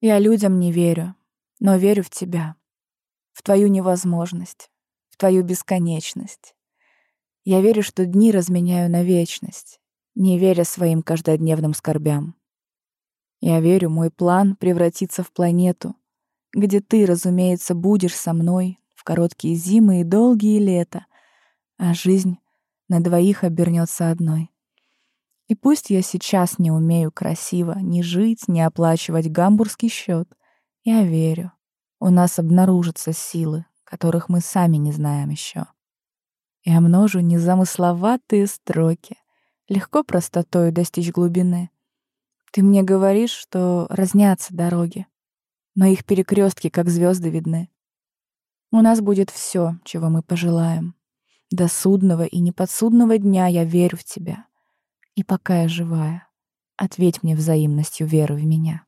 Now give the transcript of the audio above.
Я людям не верю, но верю в тебя, в твою невозможность, в твою бесконечность. Я верю, что дни разменяю на вечность, не веря своим каждодневным скорбям. Я верю, мой план превратится в планету, где ты, разумеется, будешь со мной в короткие зимы и долгие лета, а жизнь на двоих обернется одной. И пусть я сейчас не умею красиво ни жить, ни оплачивать гамбургский счет, я верю, у нас обнаружатся силы, которых мы сами не знаем еще. Я множу незамысловатые строки, легко простотою достичь глубины. Ты мне говоришь, что разнятся дороги, но их перекрестки, как звезды, видны. У нас будет все, чего мы пожелаем. До судного и неподсудного дня я верю в тебя. И пока я живая, ответь мне взаимностью веры в меня.